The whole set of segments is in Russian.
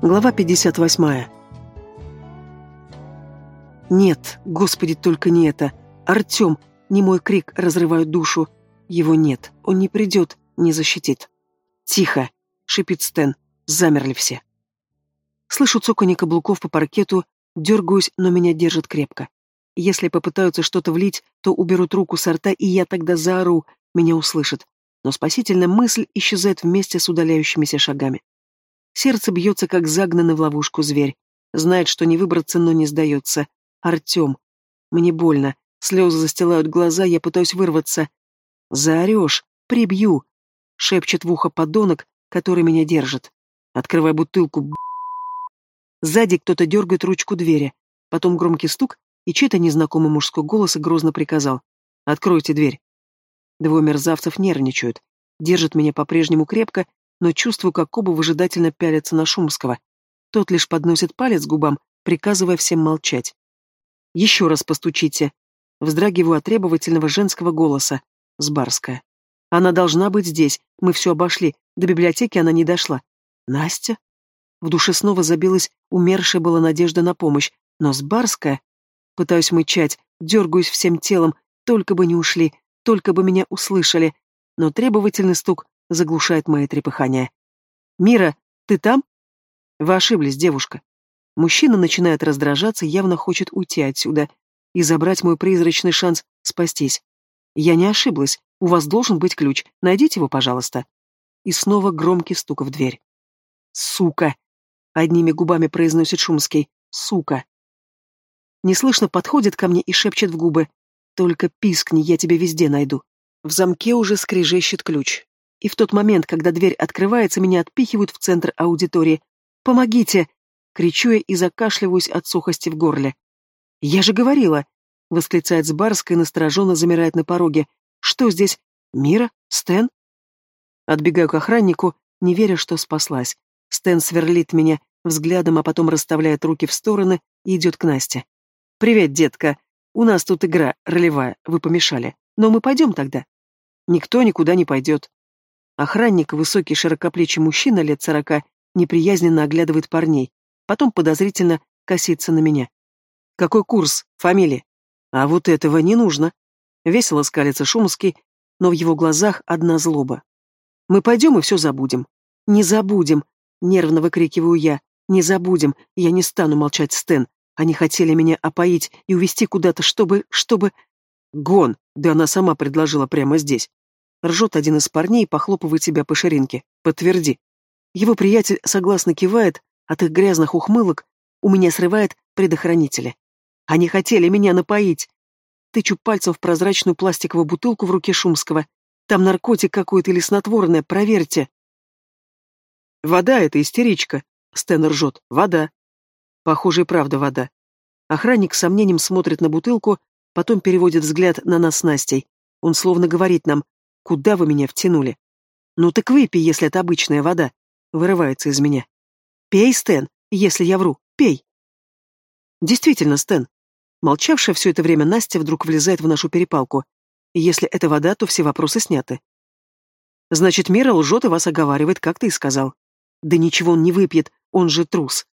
Глава 58. Нет, господи, только не это. Артем, не мой крик, разрывает душу. Его нет, он не придет, не защитит. Тихо, шипит Стэн, замерли все. Слышу цоканье каблуков по паркету, дергаюсь, но меня держит крепко. Если попытаются что-то влить, то уберут руку с рта, и я тогда заору, меня услышат. Но спасительная мысль исчезает вместе с удаляющимися шагами. Сердце бьется, как загнанный в ловушку зверь. Знает, что не выбраться, но не сдается. Артем. Мне больно. Слезы застилают глаза, я пытаюсь вырваться. «Заорешь! Прибью!» — шепчет в ухо подонок, который меня держит. Открывай бутылку, б***. Сзади кто-то дергает ручку двери. Потом громкий стук, и чей-то незнакомый мужской голос грозно приказал. «Откройте дверь». Двое мерзавцев нервничают. Держат меня по-прежнему крепко, но чувствую, как оба выжидательно пялятся на Шумского. Тот лишь подносит палец к губам, приказывая всем молчать. «Еще раз постучите!» Вздрагиваю от требовательного женского голоса. Сбарская. «Она должна быть здесь. Мы все обошли. До библиотеки она не дошла. Настя?» В душе снова забилась умершая была надежда на помощь. Но Сбарская... Пытаюсь мычать, дергаюсь всем телом, только бы не ушли, только бы меня услышали. Но требовательный стук заглушает мои трепыхания. «Мира, ты там?» «Вы ошиблись, девушка». Мужчина начинает раздражаться, явно хочет уйти отсюда и забрать мой призрачный шанс спастись. «Я не ошиблась. У вас должен быть ключ. Найдите его, пожалуйста». И снова громкий стук в дверь. «Сука!» — одними губами произносит Шумский. «Сука!» Неслышно подходит ко мне и шепчет в губы. «Только пискни, я тебя везде найду». В замке уже скрежещет ключ. И в тот момент, когда дверь открывается, меня отпихивают в центр аудитории. «Помогите!» — кричу я и закашливаюсь от сухости в горле. «Я же говорила!» — восклицает Сбарская и настороженно замирает на пороге. «Что здесь? Мира? Стэн?» Отбегаю к охраннику, не веря, что спаслась. Стэн сверлит меня взглядом, а потом расставляет руки в стороны и идет к Насте. «Привет, детка. У нас тут игра ролевая, вы помешали. Но мы пойдем тогда». «Никто никуда не пойдет. Охранник, высокий широкоплечий мужчина лет сорока, неприязненно оглядывает парней, потом подозрительно косится на меня. «Какой курс? Фамилия?» «А вот этого не нужно». Весело скалится Шумский, но в его глазах одна злоба. «Мы пойдем и все забудем». «Не забудем!» — нервно выкрикиваю я. «Не забудем! Я не стану молчать, Стэн. Они хотели меня опоить и увезти куда-то, чтобы... чтобы...» «Гон! Да она сама предложила прямо здесь. Ржет один из парней и похлопывает себя по ширинке. Подтверди. Его приятель согласно кивает, от их грязных ухмылок у меня срывает предохранители. Они хотели меня напоить. Тычу пальцем в прозрачную пластиковую бутылку в руке Шумского. Там наркотик какой-то или снотворное, проверьте. Вода — это истеричка. Стэн ржет. Вода. Похоже, и правда вода. Охранник с сомнением смотрит на бутылку, потом переводит взгляд на нас с Настей. Он словно говорит нам, Куда вы меня втянули? Ну так выпей, если это обычная вода. Вырывается из меня. Пей, Стэн, если я вру. Пей. Действительно, Стэн. Молчавшая все это время Настя вдруг влезает в нашу перепалку. Если это вода, то все вопросы сняты. Значит, Мира лжет и вас оговаривает, как ты и сказал. Да ничего он не выпьет, он же трус.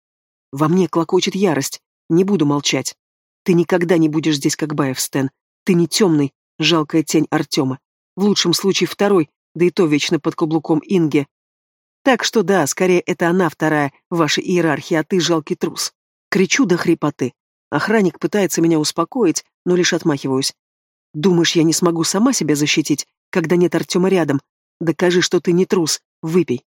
Во мне клокочет ярость. Не буду молчать. Ты никогда не будешь здесь, как Баев, Стэн. Ты не темный, жалкая тень Артема. В лучшем случае второй, да и то вечно под каблуком Инге. Так что да, скорее это она вторая в вашей а ты жалкий трус. Кричу до хрипоты. Охранник пытается меня успокоить, но лишь отмахиваюсь. Думаешь, я не смогу сама себя защитить, когда нет Артема рядом? Докажи, что ты не трус. Выпей.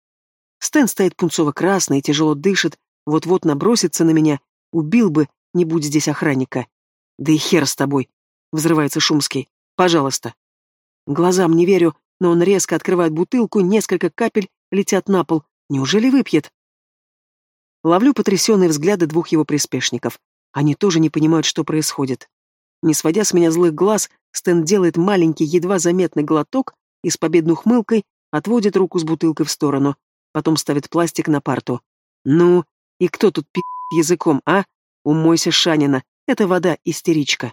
Стэн стоит пунцово-красный, тяжело дышит, вот-вот набросится на меня. Убил бы, не будь здесь охранника. Да и хер с тобой, взрывается Шумский. Пожалуйста. Глазам не верю, но он резко открывает бутылку, несколько капель летят на пол. Неужели выпьет? Ловлю потрясенные взгляды двух его приспешников. Они тоже не понимают, что происходит. Не сводя с меня злых глаз, Стэн делает маленький, едва заметный глоток и с победной ухмылкой отводит руку с бутылкой в сторону, потом ставит пластик на парту. «Ну, и кто тут пи*** языком, а? Умойся, Шанина, это вода, истеричка».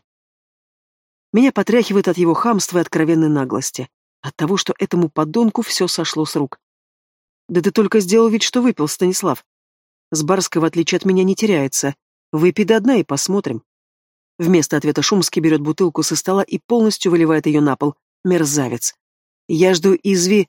Меня потряхивает от его хамства и откровенной наглости. От того, что этому подонку все сошло с рук. Да ты только сделал вид, что выпил, Станислав. Сбарская, в отличие от меня, не теряется. Выпей до дна и посмотрим. Вместо ответа Шумский берет бутылку со стола и полностью выливает ее на пол. Мерзавец. Я жду изви...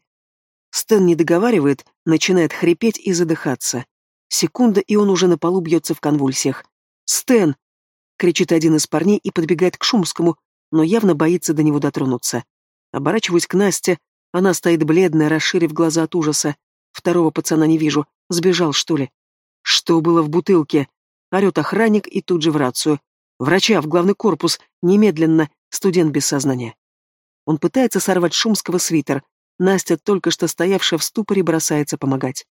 Стэн не договаривает, начинает хрипеть и задыхаться. Секунда, и он уже на полу бьется в конвульсиях. «Стэн!» — кричит один из парней и подбегает к Шумскому, но явно боится до него дотронуться. Оборачиваюсь к Насте, она стоит бледная, расширив глаза от ужаса. Второго пацана не вижу, сбежал, что ли? Что было в бутылке? Орет охранник и тут же в рацию. Врача в главный корпус, немедленно, студент без сознания. Он пытается сорвать Шумского свитер. Настя, только что стоявшая в ступоре, бросается помогать.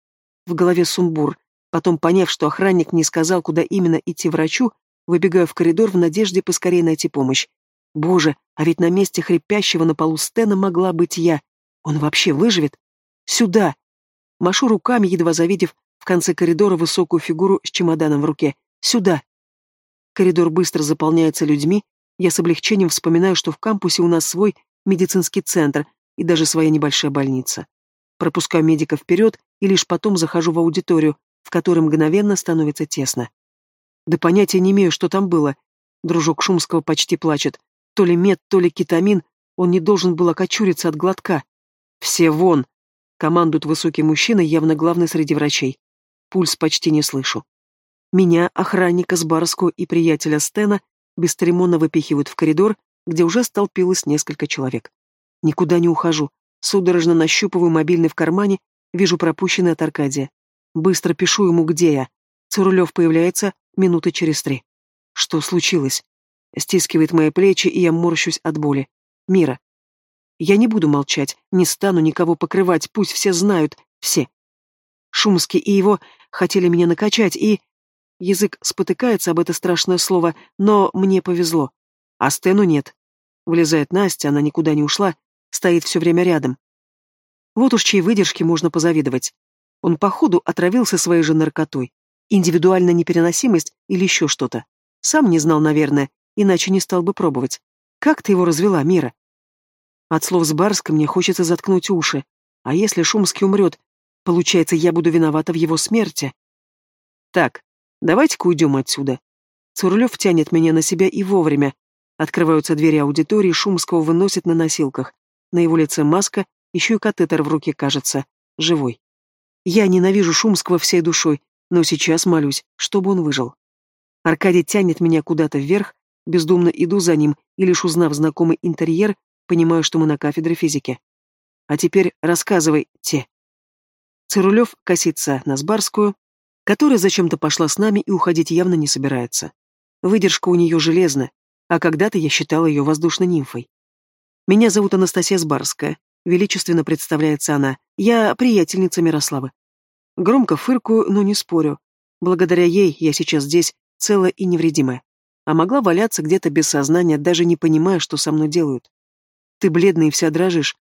В голове сумбур. Потом, поняв, что охранник не сказал, куда именно идти врачу, выбегаю в коридор в надежде поскорее найти помощь. Боже, а ведь на месте хрипящего на полу Стена могла быть я. Он вообще выживет? Сюда! Машу руками, едва завидев в конце коридора высокую фигуру с чемоданом в руке. Сюда! Коридор быстро заполняется людьми. Я с облегчением вспоминаю, что в кампусе у нас свой медицинский центр и даже своя небольшая больница. Пропускаю медика вперед и лишь потом захожу в аудиторию, в которой мгновенно становится тесно. Да понятия не имею, что там было. Дружок Шумского почти плачет. То ли мед, то ли кетамин. Он не должен был окочуриться от глотка. «Все вон!» — командует высокий мужчина, явно главный среди врачей. Пульс почти не слышу. Меня, охранника Сбарскую и приятеля Стена бесцеремонно выпихивают в коридор, где уже столпилось несколько человек. Никуда не ухожу. Судорожно нащупываю мобильный в кармане, вижу пропущенный от Аркадия. Быстро пишу ему, где я. Цурулев появляется минуты через три. Что случилось? Стискивает мои плечи, и я морщусь от боли. Мира. Я не буду молчать, не стану никого покрывать, пусть все знают, все. Шумский и его хотели меня накачать, и... Язык спотыкается об это страшное слово, но мне повезло. А Стэну нет. Влезает Настя, она никуда не ушла, стоит все время рядом. Вот уж чьей выдержке можно позавидовать. Он, походу, отравился своей же наркотой. Индивидуальная непереносимость или еще что-то. Сам не знал, наверное, иначе не стал бы пробовать. Как ты его развела, Мира? От слов с Барска мне хочется заткнуть уши. А если Шумский умрет, получается, я буду виновата в его смерти? Так, давайте-ка уйдем отсюда. Цурлев тянет меня на себя и вовремя. Открываются двери аудитории, Шумского выносит на носилках. На его лице маска, еще и катетер в руке, кажется, живой. Я ненавижу Шумского всей душой, но сейчас молюсь, чтобы он выжил. Аркадий тянет меня куда-то вверх, бездумно иду за ним и лишь узнав знакомый интерьер, Понимаю, что мы на кафедре физики. А теперь рассказывайте. Цирулев косится на Сбарскую, которая зачем-то пошла с нами и уходить явно не собирается. Выдержка у нее железная, а когда-то я считала ее воздушной нимфой. Меня зовут Анастасия Сбарская, величественно представляется она. Я приятельница Мирославы. Громко фыркую, но не спорю. Благодаря ей я сейчас здесь целая и невредимая. А могла валяться где-то без сознания, даже не понимая, что со мной делают. Ты бледная и вся дрожишь.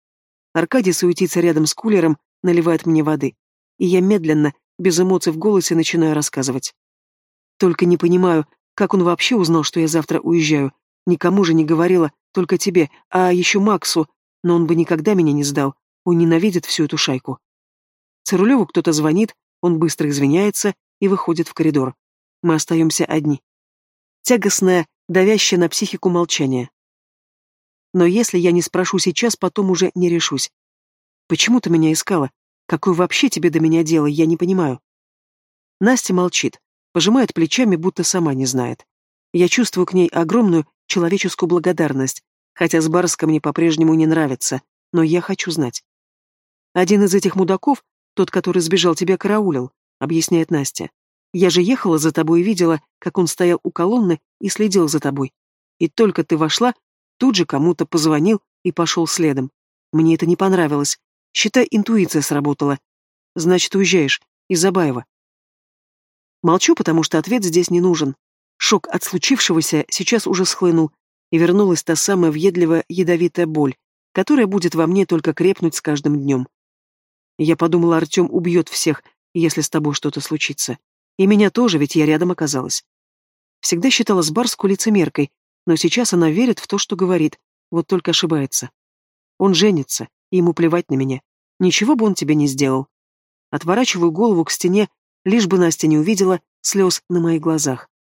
Аркадий суетится рядом с кулером, наливает мне воды. И я медленно, без эмоций в голосе, начинаю рассказывать. Только не понимаю, как он вообще узнал, что я завтра уезжаю. Никому же не говорила, только тебе, а еще Максу, но он бы никогда меня не сдал. Он ненавидит всю эту шайку. Цирулеву кто-то звонит, он быстро извиняется и выходит в коридор. Мы остаемся одни. Тягостное, давящее на психику молчание. Но если я не спрошу сейчас, потом уже не решусь. Почему ты меня искала? Какое вообще тебе до меня дело, я не понимаю. Настя молчит, пожимает плечами, будто сама не знает. Я чувствую к ней огромную человеческую благодарность, хотя Сбарска мне по-прежнему не нравится, но я хочу знать. Один из этих мудаков, тот, который сбежал, тебя караулил, объясняет Настя. Я же ехала за тобой и видела, как он стоял у колонны и следил за тобой. И только ты вошла, Тут же кому-то позвонил и пошел следом. Мне это не понравилось. Считай, интуиция сработала. Значит, уезжаешь. Из Забаева. Молчу, потому что ответ здесь не нужен. Шок от случившегося сейчас уже схлынул, и вернулась та самая въедливая ядовитая боль, которая будет во мне только крепнуть с каждым днем. Я подумала, Артем убьет всех, если с тобой что-то случится. И меня тоже, ведь я рядом оказалась. Всегда считала Сбарскую лицемеркой, но сейчас она верит в то, что говорит, вот только ошибается. Он женится, и ему плевать на меня. Ничего бы он тебе не сделал. Отворачиваю голову к стене, Лишь бы Настя не увидела слез на моих глазах.